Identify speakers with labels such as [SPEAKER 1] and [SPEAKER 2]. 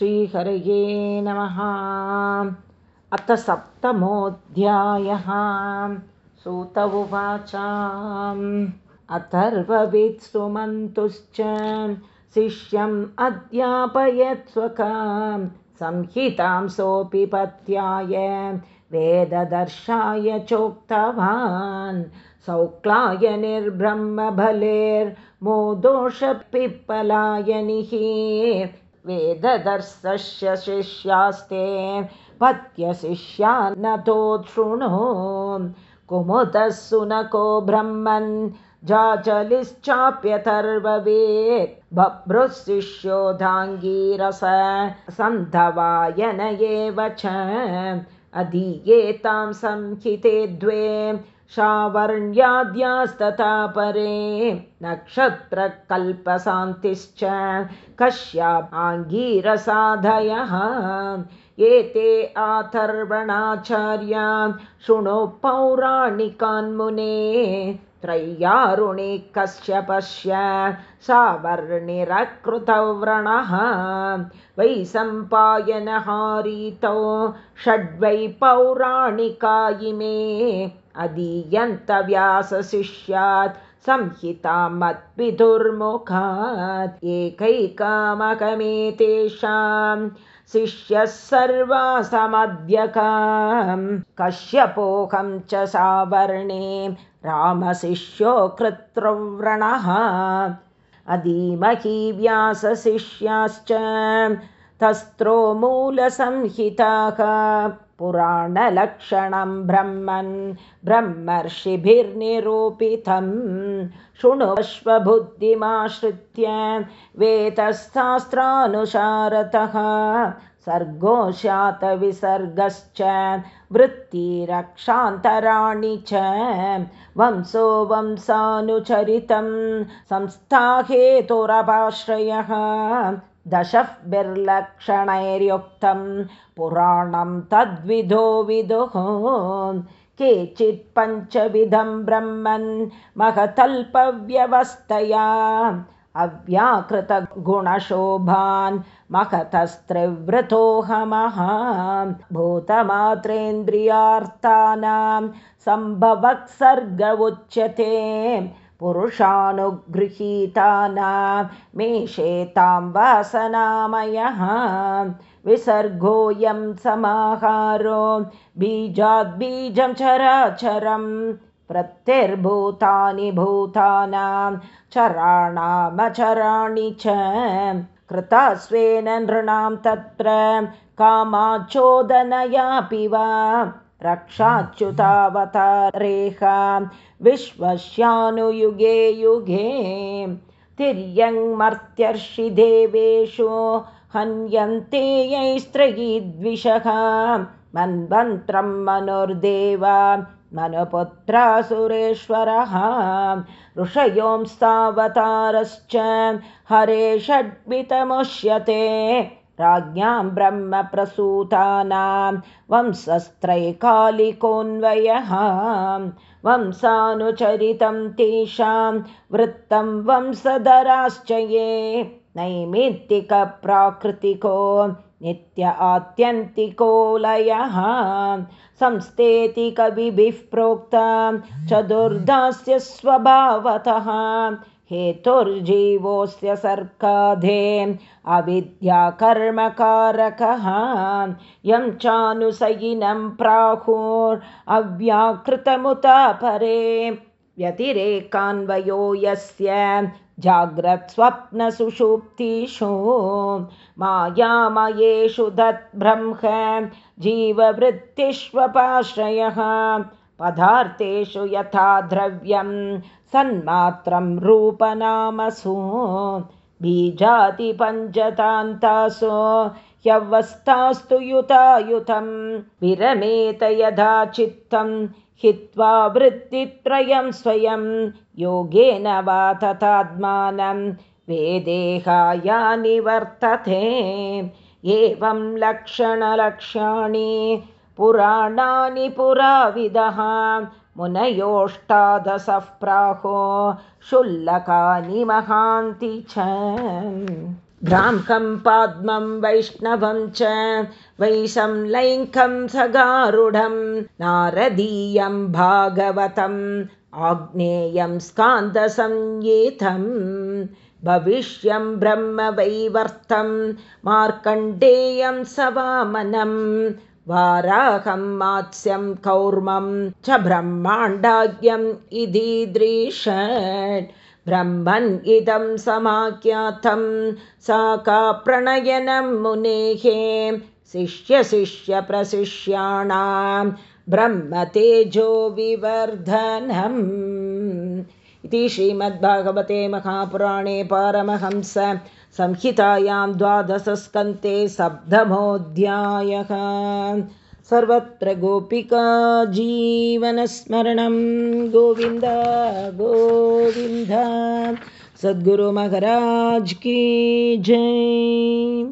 [SPEAKER 1] श्रीहरये नमः। अथ सप्तमोऽध्यायः। सूत उवाच। अथर्ववित्सुमन्तुश्च शिष्यम् अध्यापयत्स्वकां संहितां सोऽपि पत्याय वेददर्शाय चोक्तवान्। सौक्लाय निर्ब्रह्मबलेर्मोदोषपिप्पलायनिः वेददर्शस्य शिष्यास्ते पत्यशिष्या नतो शृणु कुमुदः सुनको ब्रह्मन् जाचलिश्चाप्यथर्ववेत् बभ्रुशिष्योधाङ्गीरस सन्धवायन एव च अधीयेतां संहिते द्वे शावर्ण्याद्यास्तथा परे नक्षत्रकल्पशान्तिश्च कश्यापाङ्गीरसाधयः एते आथर्वणाचार्या शृणु पौराणिकान्मुने त्रय्यारुणि कश्यपश्य सावर्णिरकृतौ व्रणः वै सम्पायनहारीतौ षड्वै पौराणिका इमे अदीयन्तव्यासशिष्यात् संहितामत्पितुर्मुखात् एकैकामकमेतेषां शिष्यः सर्वासमध्यकां कश्यपोऽहं च सावर्णे रामशिष्यो कृतृव्रणः। अधीमही व्यासशिष्याश्च तस्त्रो मूलसंहिताः पुराणलक्षणं ब्रह्मन् ब्रह्मर्षिभिर्निरूपितं शृणुष्वबुद्धिमाश्रित्य वेदशास्त्रानुसारतः सर्गो स्यात्विसर्गश्च वृत्तिरक्षान्तराणि च वंशो वंसानुचरितं संस्थाहेतुरपाश्रयः दशभिर्लक्षणैर्युक्तं पुराणं तद्विधो विदुः। केचित् पञ्चविधं ब्रह्मन् महतल्पव्यवस्थया अव्याकृतगुणशोभान् महतस्त्रिवृतोऽहमः भूतमात्रेन्द्रियार्थानां सम्भवत्सर्ग उच्यते पुरुषानुगृहीतानां मेषेतां वासनामयः विसर्गोऽयं समाहारो बीजाद्बीजं चराचरं प्रत्यर्भूतानि भूतानां चराणामचराणि च कृता स्वेन नृणां तत्र कामाचोदनयापि वा रक्षाच्युतावतारेह विश्वस्यानुयुगे युगे। तिर्यङ्मर्त्यर्षि देवेषु हन्यन्ते यैस्त्रयीद्विषः मन्वन्त्रं मनुर्देव मनुपुत्रासुरेश्वरः ऋषयोंस्तावतारश्च हरे षड्वितमुष्यते राज्ञां ब्रह्मप्रसूतानां वंशस्त्रैकालिकोऽन्वयः वंसानुचरितं तेषां वृत्तं वंशधराश्च ये नैमित्तिकप्राकृतिको नित्य आत्यन्तिको लयः संस्थेति कविभिः प्रोक्ता चतुर्धास्य स्वभावतः हेतुर्जीवोऽस्य सर्काधे अविद्याकर्मकारकः। यं चानुसयिनं प्राहुरव्याकृतमुता परे व्यतिरेकान्वयो यस्य जाग्रत्स्वप्नसुषुप्तिषु। मायामयेषु दद्ब्रह्म जीववृत्तिष्वपाश्रयः पदार्थेषु यथा द्रव्यं सन्मात्रं रूपनामसु बीजातिपञ्चतान्तासु ह्यवस्थास्तु युतायुतं विरमेत यदा चित्तं हित्वा वृत्तित्रयं स्वयं योगेन वा तथात्मानं वेदेहाया निवर्तते एवं लक्षणलक्ष्याणि पुराणानि पुराविदः। मुनयोष्टादशः प्राहो शुल्लकानि महान्ति च। भ्राह्कं पाद्मं वैष्णवं च वैशं लैङ्कं सगारुढं नारदीयं भागवतम् आग्नेयं स्कान्दसंयेतं भविष्यं ब्रह्मवैवर्तं मार्कण्डेयं सवामनं वाराहं मात्स्यं कौर्मं च ब्रह्माण्डाज्ञम् इदीदृश ब्रह्मन् इदं समाख्यातं सा का प्रणयनं मुनेः शिष्यशिष्यप्रशिष्याणां ब्रह्मतेजो विवर्धनम्। इति श्रीमद्भागवते महापुराणे पारमहंस संहितायां द्वादशस्कन्ते सप्तमोऽध्यायः. सर्वत्र गोपिका जीवनस्मरणं। गोविन्द गोविन्द। सद्गुरुमहराज की जय